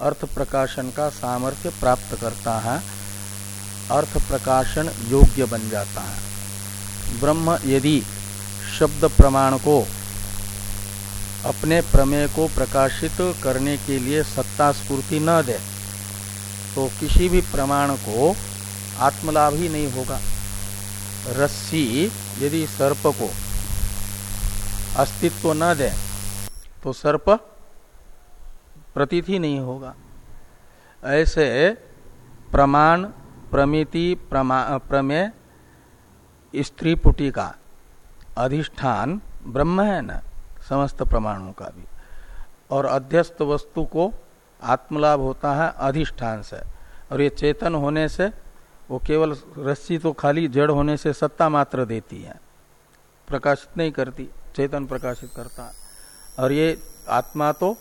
अर्थ प्रकाशन का सामर्थ्य प्राप्त करता है, अर्थ प्रकाशन योग्य बन जाता है। ब्रह्म यदि शब्द प्रमाण को अपने प्रमेय को प्रकाशित करने के लिए सत्ता स्फूर्ति न दे तो किसी भी प्रमाण को आत्मलाभ ही नहीं होगा। रस्सी यदि सर्प को अस्तित्व न दे तो सर्प प्रतीत ही नहीं होगा। ऐसे प्रमाण, प्रमिति प्रमेय, स्त्री पुटी का अधिष्ठान ब्रह्म है न। समस्त प्रमाणों का भी। और अध्यस्त वस्तु को आत्मलाभ होता है, अधिष्ठान से। और ये चेतन होने से, वो केवल रस्सी तो खाली जड़ होने से सत्ता मात्र देती है। प्रकाशित नहीं करती, चेतन प्रकाशित करता है। और ये आत्मा तो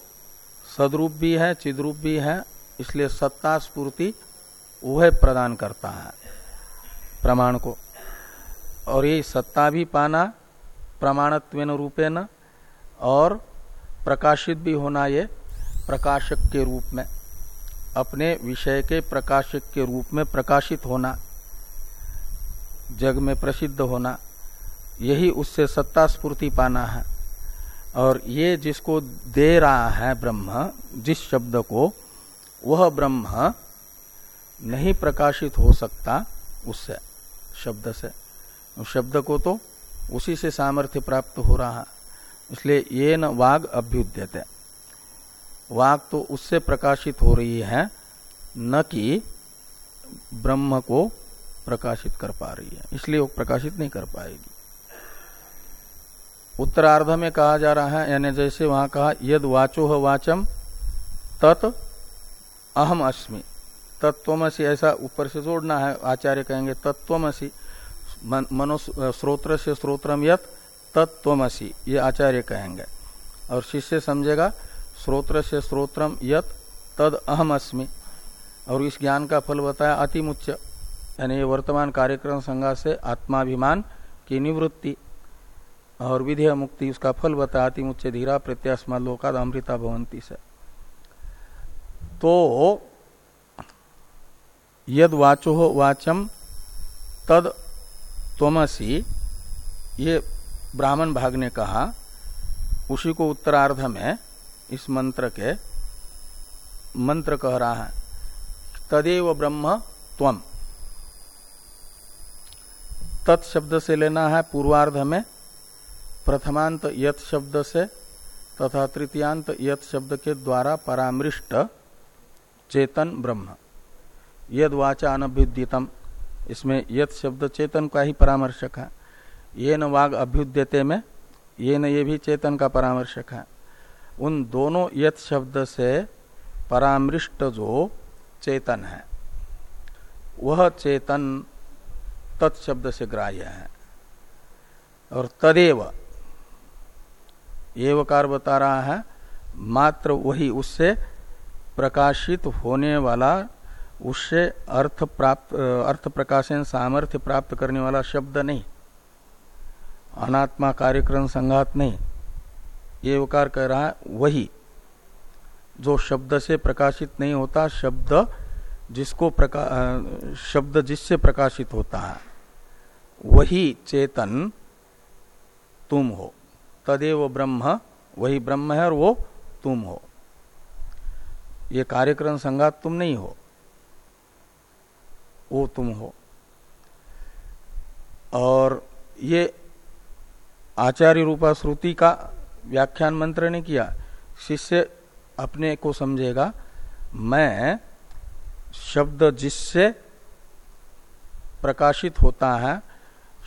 सदरूप भी है, चिद्रूप भी है, इसलिए सत्ता स्पूर्ति वह प्रदान करता है प्रमाण को। और ये सत्ता भी पाना प्रमाणत्व रूपे न और प्रकाशित भी होना ये प्रकाशक के रूप में, अपने विषय के प्रकाशक के रूप में प्रकाशित होना, जग में प्रसिद्ध होना, यही उससे सत्ता स्फूर्ति पाना है। और ये जिसको दे रहा है ब्रह्म, जिस शब्द को, वह ब्रह्म नहीं प्रकाशित हो सकता उससे, शब्द से। उस शब्द को तो उसी से सामर्थ्य प्राप्त हो रहा इसलिए ये न वाग अभ्युद्यते। वाग तो उससे प्रकाशित हो रही है, न कि ब्रह्म को प्रकाशित कर पा रही है। इसलिए वो प्रकाशित नहीं कर पाएगी। उत्तरार्ध में कहा जा रहा है, यानी जैसे वहाँ कहा, यद वाचो वाचम, तत् अहम अस्मि। तत्वमसी ऐसा ऊपर से जोड़ना है, आचार्य कहेंगे तत्वमसी मनो स्रोत्र से स्रोत्रम यत तत्वमसी ये आचार्य कहेंगे। और शिष्य समझेगा स्रोत्र से स्रोत्रम यत तद अहम अस्मि और इस ज्ञान का फल बताया अतिमुच्च यानी वर्तमान कार्यक्रम संज्ञा से आत्माभिमान की निवृत्ति और विधेय मुक्ति, उसका फल बताया मुझे धीरा प्रत्यास्मा लोकाद अमृता भवंती से। तो यद वाचो वाचम तद तमसी ये ब्राह्मण भाग ने कहा, उसी को उत्तरार्ध में इस मंत्र के मंत्र कह रहा है, तदेव ब्रह्म त्वम तत्शब्द से लेना है पूर्वार्ध में, प्रथमांत यथ शब्द से, तथा तृतीयांत यथ शब्द के द्वारा परामृष्ट चेतन ब्रह्म। यद वाचा अनभिद्यतम इसमें यथ शब्द चेतन का ही परामर्शक है। ये न वाग अभ्युद्यते में, ये न ये भी चेतन का परामर्शक है। उन दोनों यथ शब्द से परामृष्ट जो चेतन है, वह चेतन तत्शब्द से ग्राह्य है। और तदेव, एवकार बता रहा है, मात्र वही उससे प्रकाशित होने वाला, उससे अर्थ प्राप्त, अर्थ प्रकाशन सामर्थ्य प्राप्त करने वाला शब्द नहीं। अनात्मा कार्यक्रम संघात नहीं। ये उकार कह रहा है, वही। जो शब्द से प्रकाशित नहीं होता, शब्द जिसको प्रका शब्द जिससे प्रकाशित होता है, वही चेतन तुम हो। तदेव ब्रह्म, वही ब्रह्म है और वो तुम हो। ये कार्यक्रम संगात तुम नहीं हो, वो तुम हो। और ये आचार्य रूपा श्रुति का व्याख्यान मंत्र ने किया। शिष्य अपने को समझेगा, मैं शब्द जिससे प्रकाशित होता है,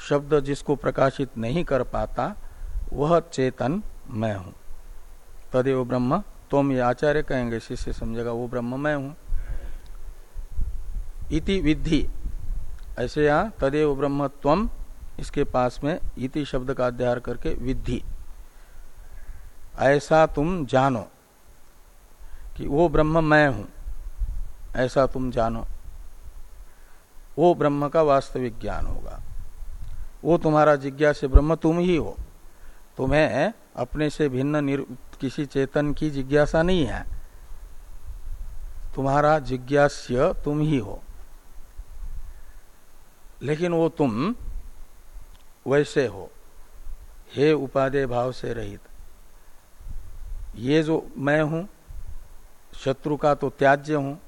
शब्द जिसको प्रकाशित नहीं कर पाता, वह चेतन मैं हूँ। तदेव ब्रह्म, तुम ये आचार्य कहेंगे, शिष्य समझेगा, वो ब्रह्म मैं हूँ। इति विधि ऐसे यहाँ तदेव ब्रह्म तम इसके पास में इति शब्द का अध्याय करके विधि ऐसा तुम जानो कि वो ब्रह्म मैं हूँ। ऐसा तुम जानो। वो ब्रह्म का वास्तविक ज्ञान होगा। वो तुम्हारा जिज्ञास ब्रह्म तुम ही हो। तुम्हें अपने से भिन्न किसी चेतन की जिज्ञासा नहीं है। तुम्हारा जिज्ञास्य तुम ही हो। लेकिन वो तुम वैसे हो। हे उपादेय भाव से रहित। ये जो मैं हूँ शत्रु का तो त्याज्य हूँ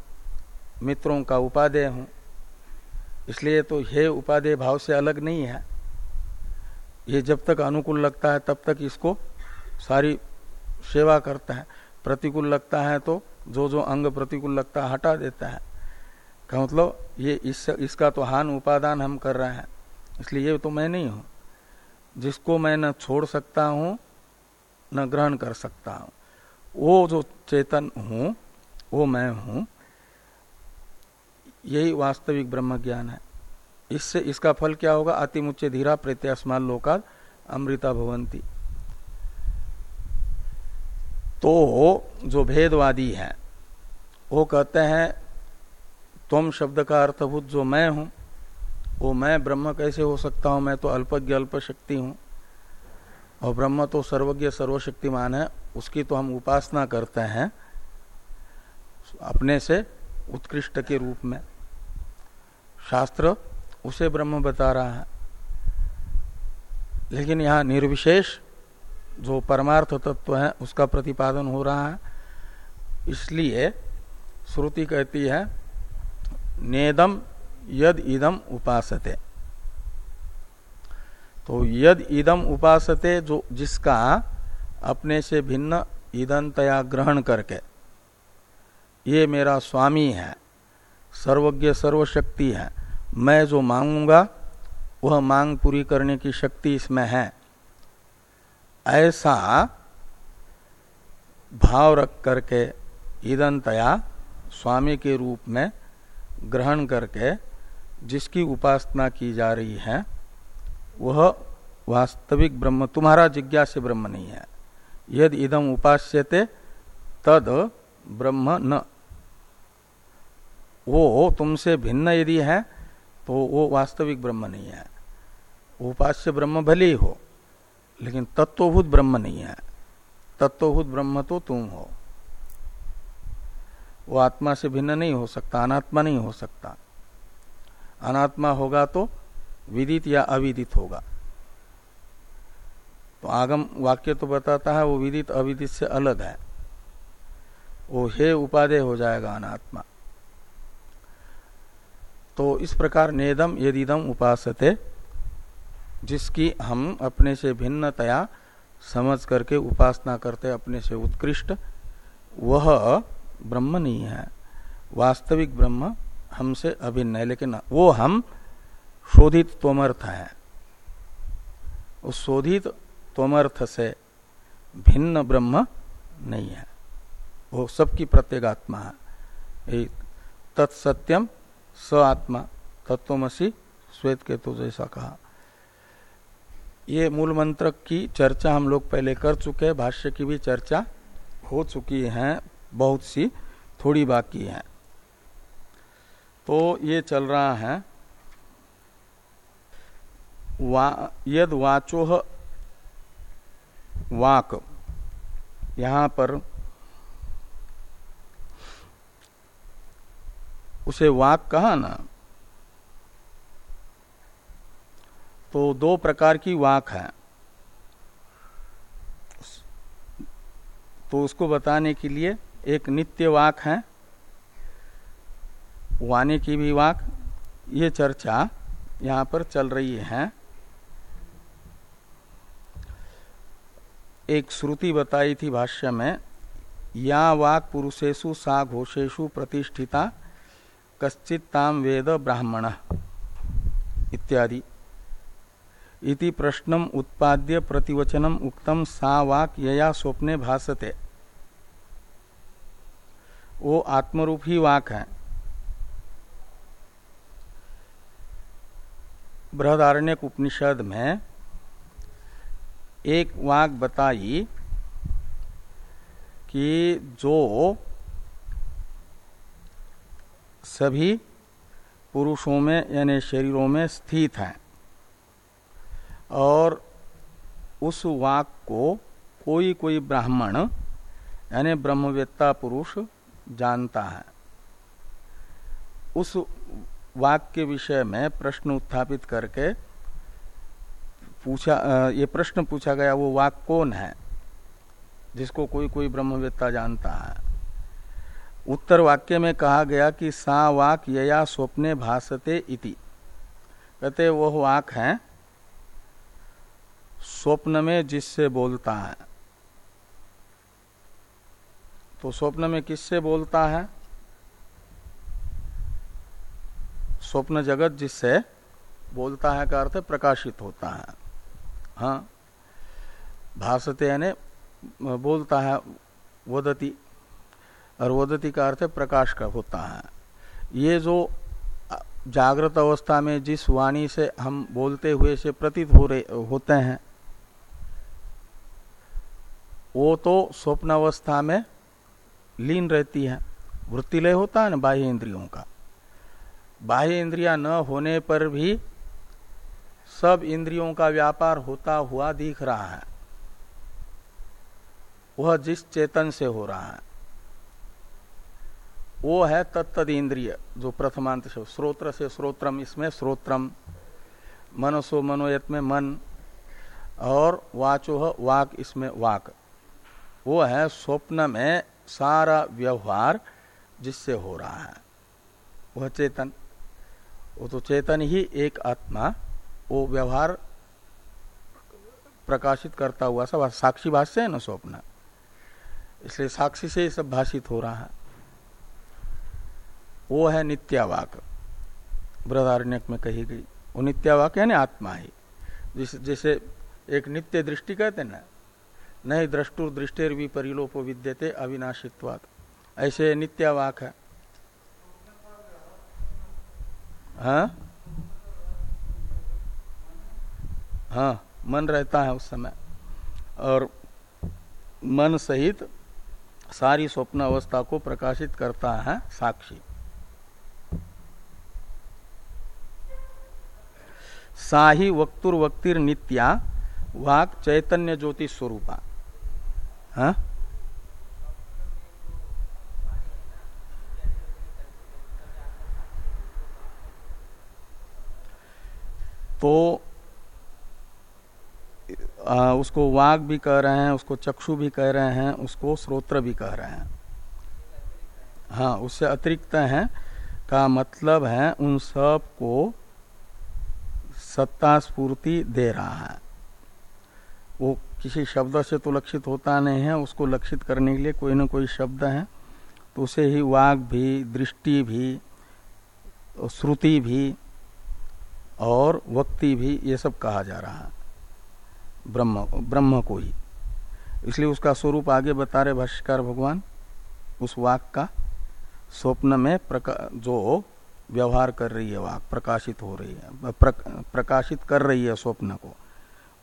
मित्रों का उपादेय हूँ। इसलिए तो हे उपादेय भाव से अलग नहीं है। ये जब तक अनुकूल लगता है तब तक इसको सारी सेवा करता है। प्रतिकूल लगता है तो जो जो अंग प्रतिकूल लगता है हटा देता है। का मतलब ये इस, इसका तो हान उपादान हम कर रहे हैं। इसलिए ये तो मैं नहीं हूँ। जिसको मैं न छोड़ सकता हूँ, न ग्रहण कर सकता हूँ। वो जो चेतन हूँ, वो मैं हूँ। यही वास्तविक ब्रह्म ज्ञान है। इससे इसका फल क्या होगा? अतिमुच्च धीरा प्रत्यास्मान लोका अमृता भवंती तो जो भेदवादी है, वो कहते हैं, तुम शब्द का अर्थभूत जो मैं हूँ वो मैं ब्रह्म कैसे हो सकता हूँ? मैं तो अल्पज्ञ अल्प शक्ति हूँ। और ब्रह्म तो सर्वज्ञ, सर्वशक्तिमान है। उसकी तो हम उपासना करते हैं अपने से उत्कृष्ट के रूप में। शास्त्र उसे ब्रह्म बता रहा है। लेकिन यहाँ निर्विशेष जो परमार्थ तत्व है, उसका प्रतिपादन हो रहा है। इसलिए श्रुति कहती है, नेदम यद इदम उपासते। तो यद इदम उपासते जो जिसका अपने से भिन्न ईदनतया ग्रहण करके, ये मेरा स्वामी है, सर्वज्ञ सर्वशक्ति है, मैं जो मांगूँगा, वह मांग पूरी करने की शक्ति इसमें है। ऐसा भाव रख करके ईदनतया स्वामी के रूप में ग्रहण करके जिसकी उपासना की जा रही है, वह वास्तविक ब्रह्म, तुम्हारा जिज्ञास्य ब्रह्म नहीं है। यदि इदम उपास्यते, तद ब्रह्म न। वो तुमसे भिन्न यदि है तो वो वास्तविक ब्रह्म नहीं है। उपास्य ब्रह्म भले ही हो, लेकिन तत्वभूत ब्रह्म नहीं है। तत्वभूत ब्रह्म तो तुम हो। वो आत्मा से भिन्न नहीं हो सकता, अनात्मा नहीं हो सकता। अनात्मा होगा तो विदित या अविदित होगा। तो आगम वाक्य तो बताता है, वो विदित अविदित से अलग है। वो हे उपादेय हो जाएगा अनात्मा। तो इस प्रकार नेदम यदिदम उपासते, जिसकी हम अपने से भिन्नतया समझ करके उपासना करते, अपने से उत्कृष्ट, वह ब्रह्म नहीं है। वास्तविक ब्रह्म हमसे अभिन्न है, लेकिन वो हम शोधित तोमर्थ है। उस शोधित तोमर्थ से भिन्न ब्रह्म नहीं है। वो सबकी प्रत्येगात्मा है। तत्सत्यम स आत्मा तत्वमसी श्वेत केतु जैसा कहा। ये मूल मंत्र की चर्चा हम लोग पहले कर चुके हैं, भाष्य की भी चर्चा हो चुकी है, बहुत सी थोड़ी बाकी है। तो ये चल रहा है। वा, यद वाचोह वाक। यहाँ पर उसे वाक कहा ना? तो दो प्रकार की वाक है। तो उसको बताने के लिए एक नित्य वाक है वाणी की भी वाक, ये चर्चा यहाँ पर चल रही है। एक श्रुति बताई थी भाष्य में, या वाक पुरुषेशु सा घोषेशु प्रतिष्ठिता कश्चिताम वेद ब्राह्मण इत्यादि। इति प्रश्नम उत्पाद्य प्रतिवचनम उक्तम सा वाक यया स्वप्ने भासते। वो आत्मरूप ही वाक है। बृहदारण्य उपनिषद में एक वाक बताई कि जो सभी पुरुषों में, यानी शरीरों में स्थित है और उस वाक को कोई कोई ब्राह्मण, यानी ब्रह्मवेत्ता पुरुष, जानता है। उस वाक के विषय में प्रश्न उत्थापित करके पूछा ये प्रश्न पूछा गया, वो वाक कौन है? जिसको कोई कोई ब्रह्मवेत्ता जानता है। उत्तर वाक्य में कहा गया कि सा वाक यया स्वप्ने भासते इति। कहते, वह वाक है, स्वप्न में जिससे बोलता है। तो स्वप्न में किससे बोलता है? स्वप्न जगत जिससे बोलता है का अर्थ प्रकाशित होता है। हाँ। भाषते यानी बोलता है वदती, और वदती का अर्थ प्रकाश का होता है। ये जो जागृत अवस्था में जिस वाणी से हम बोलते हुए से प्रतीत हो रहे, होते हैं, वो तो स्वप्न अवस्था में लीन रहती है। वृत्तिलय होता है ना बाह्य इंद्रियों का। बाह्य इंद्रिया न होने पर भी सब इंद्रियों का व्यापार होता हुआ दिख रहा है। वह जिस चेतन से हो रहा है, वो है तत्द इंद्रिय, जो प्रथमांत से, स्रोत्र से स्रोत्रम, इसमें स्रोत्रम, मनसो मनोयत में मन, और वाचो वाक, इसमें वाक। वो है स्वप्न में सारा व्यवहार जिससे हो रहा है। वह चेतन। वो तो चेतन ही एक आत्मा वो व्यवहार प्रकाशित करता हुआ सब साक्षी भाष्य है ना स्वप्न। इसलिए साक्षी से सब भाषित हो रहा है। वो है नित्यावाक। बृहदारण्यक में कही गई। वो नित्यावाक है ना आत्मा ही। जिस, जैसे एक नित्य दृष्टि कहते ना, नहीं द्रष्टुर दृष्टिर भी परिलोप विद्यते अविनाशित्वात। ऐसे नित्यावाक है। हाँ? हाँ मन रहता है उस समय। और मन सहित सारी स्वप्न अवस्था को प्रकाशित करता है साक्षी। साही वक्तुर वक्तिर नित्या वाक चैतन्य ज्योति स्वरूपा। हाँ? तो आ, उसको वाग भी कह रहे हैं उसको चक्षु भी कह रहे हैं उसको श्रोत्र भी कह रहे हैं। हाँ उससे अतिरिक्त है का मतलब है उन सबको सत्ता स्फूर्ति दे रहा है। वो किसी शब्द से तो लक्षित होता नहीं है उसको लक्षित करने के लिए कोई ना कोई शब्द है। तो उसे ही वाग भी दृष्टि भी श्रुति भी और वक्ति भी ये सब कहा जा रहा है। ब्रह्म ब्रह्म को ही। इसलिए उसका स्वरूप आगे बता रहे भाष्यकार भगवान उस वाक का स्वप्न में प्रका, जो व्यवहार कर रही है वाक प्रकाशित हो रही है प्र, प्रकाशित कर रही है स्वप्न को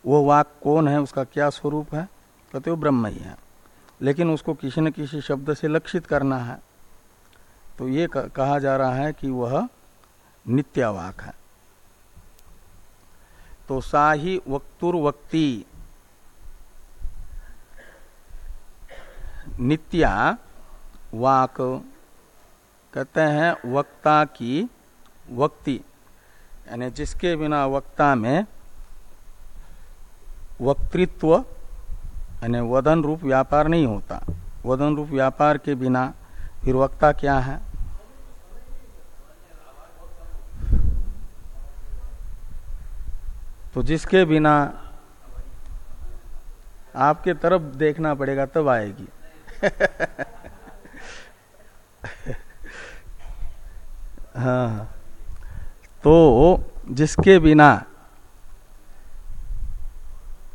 वो वाक कौन है उसका क्या स्वरूप है? कहते वो ब्रह्म ही है। लेकिन उसको किसी न किसी शब्द से लक्षित करना है। तो ये कहा जा रहा है कि वह नित्यावाक है। तो सा ही वक्तुर्वक्ति नित्या वाक कहते हैं वक्ता की वक्ति। यानी जिसके बिना वक्ता में वक्तृत्व यानी वदन रूप व्यापार नहीं होता। वदन रूप व्यापार के बिना फिर वक्ता क्या है? तो जिसके बिना आपके तरफ़ देखना पड़ेगा, तब आएगी। हाँ। तो जिसके बिना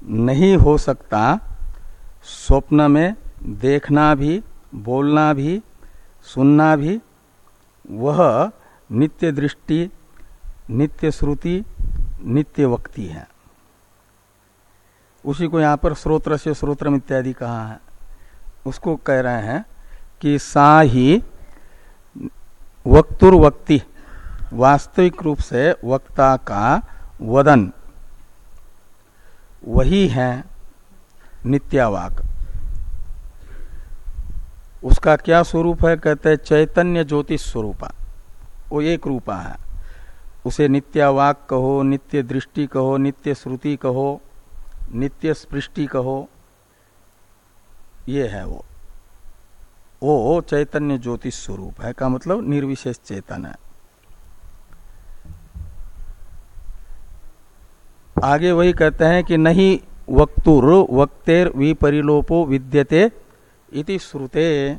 नहीं हो सकता, स्वप्न में देखना भी, बोलना भी, सुनना भी, वह नित्य दृष्टि, नित्य श्रुति नित्य वक्ति है। उसी को यहाँ पर स्रोत्र से स्रोत्रम इत्यादि कहा है। उसको कह रहे हैं कि सा ही वक्तुर्वक्ति वास्तविक रूप से वक्ता का वदन। वही है नित्यावाक। उसका क्या स्वरूप है? कहते हैं चैतन्य ज्योतिष स्वरूपा। वो एक रूपा है। उसे नित्यावाक कहो, नित्य दृष्टि कहो, नित्य श्रुति कहो, नित्य स्पृष्टि कहो। ये है वो। वो चैतन्य ज्योतिष स्वरूप है, का मतलब निर्विशेष चेतन है। आगे वही कहते हैं कि नहीं वक्तुर, वक्तेर विपरिलोपो विद्यते इति श्रुते।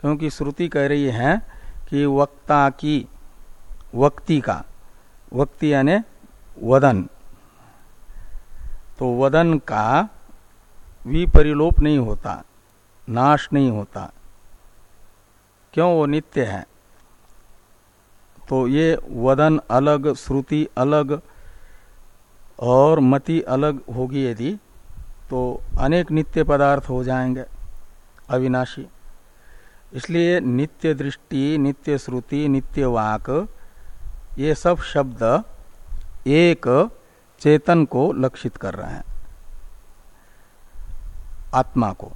क्योंकि श्रुति कह रही है कि वक्ता की वक्ति का। वक्ति यानी वदन। तो वदन का विपरिलोप नहीं होता, नाश नहीं होता। क्यों वो नित्य है? तो ये वदन अलग, श्रुति अलग और मति अलग होगी यदि तो अनेक नित्य पदार्थ हो जाएँगे अविनाशी। इसलिए नित्य दृष्टि, नित्य श्रुति, नित्य वाक ये सब शब्द एक चेतन को लक्षित कर रहे हैं। आत्मा को।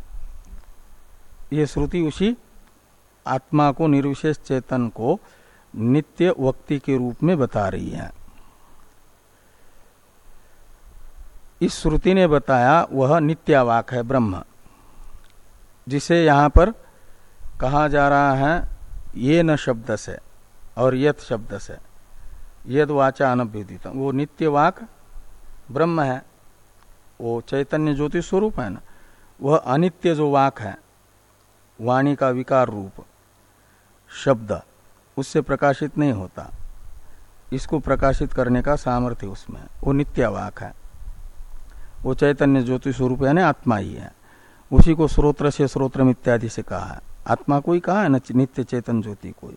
ये श्रुति उसी आत्मा को निर्विशेष चेतन को नित्य वक्ति के रूप में बता रही है। इस श्रुति ने बताया, वह नित्यावाक है, ब्रह्म। जिसे यहाँ पर कहा जा रहा है, ये न शब्द से, और यथ शब्द से। यद वाचा अनभ्युदित वो नित्य वाक ब्रह्म है। वो चैतन्य ज्योति स्वरूप है ना। वह अनित्य जो वाक है, वाणी का विकार रूप, शब्द, उससे प्रकाशित नहीं होता। इसको प्रकाशित करने का सामर्थ्य उसमें वो नित्यावाक है। वो चैतन्य ज्योति स्वरूप यानी आत्मा ही है। उसी को स्रोत्र से स्रोत्र इत्यादि से कहा है। आत्मा को ही कहा है ना, नित्य चेतन ज्योति को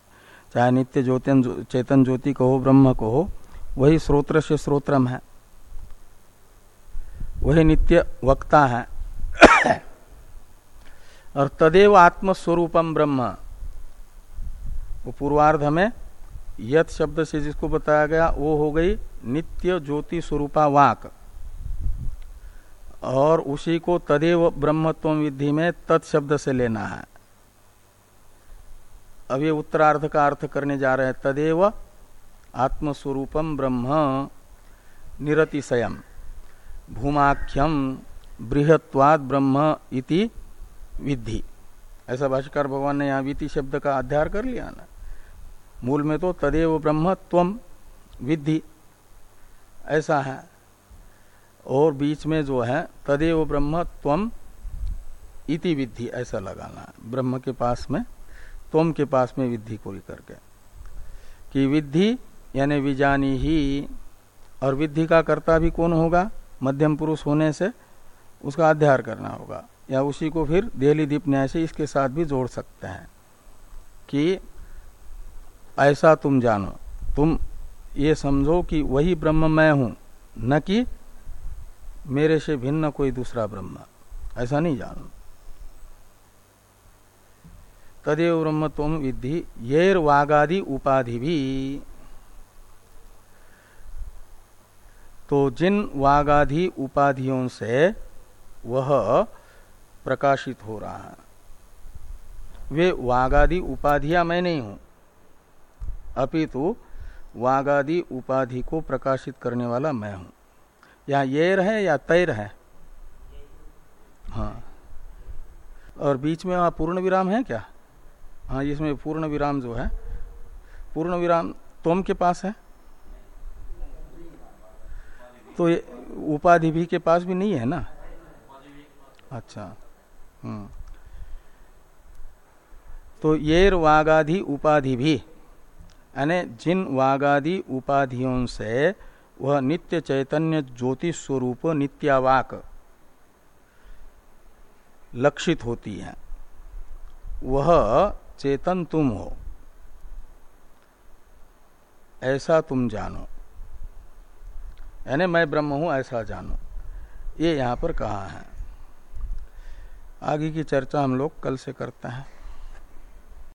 चाहे नित्य ज्योतिन चेतन ज्योति को हो ब्रह्म को हो वही स्रोत्र से स्रोत्रम है। वही नित्य वक्ता है। और तदेव आत्मस्वरूपम ब्रह्म। वो पूर्वार्ध में यथ शब्द से जिसको बताया गया, वो हो गई नित्य ज्योति स्वरूपा वाक। और उसी को तदेव ब्रह्मत्व विधि में तत्शब्द से लेना है। अब ये उत्तरार्ध का अर्थ करने जा रहे हैं, तदेव आत्मस्वरूपम ब्रह्म निरतिशयम भूमाख्यम बृहत्वाद ब्रह्म इति विधि ऐसा भाष्कर भगवान ने यहाँ विधि शब्द का अध्यार कर लिया ना। मूल में तो तदेव ब्रह्म त्वम विधि ऐसा है। और बीच में जो है, तदेव ब्रह्म त्वम इति विधि ऐसा लगाना। ब्रह्म के पास में त्वम के पास में विधि को करके। कि विधि यानी विजानी ही, और विधि का कर्ता भी कौन होगा? मध्यम पुरुष होने से उसका अध्यार करना होगा। या उसी को फिर देहली दीप न्याय से इसके साथ भी जोड़ सकते हैं। कि ऐसा तुम जानो, तुम ये समझो कि वही ब्रह्म मैं हूँ, न कि मेरे से भिन्न कोई दूसरा ब्रह्म। ऐसा नहीं जानो। तदेव ब्रह्म तुम विधि येर वागादि उपाधि भी तो जिन वागाधि उपाधियों से वह प्रकाशित हो रहा है। वे वागादि उपाधियाँ मैं नहीं हूँ। अपितु वागादि उपाधि को प्रकाशित करने वाला मैं हूँ। या येर है या तैर है। हाँ। और बीच में वहाँ पूर्ण विराम है क्या? हाँ इसमें पूर्ण विराम जो है पूर्ण विराम तोम के पास है। तो ये उपाधि भी के पास भी नहीं है ना? अच्छा हम्म। तो ये वागाधि उपाधि भी, यानी जिन वागादि उपाधियों से वह नित्य चैतन्य ज्योति स्वरूप नित्यावाक लक्षित होती है, वह चेतन तुम हो। ऐसा तुम जानो। यानी मैं ब्रह्म हूँ, ऐसा जानो। ये यहाँ पर कहा है। आगे की चर्चा हम लोग कल से करते हैं।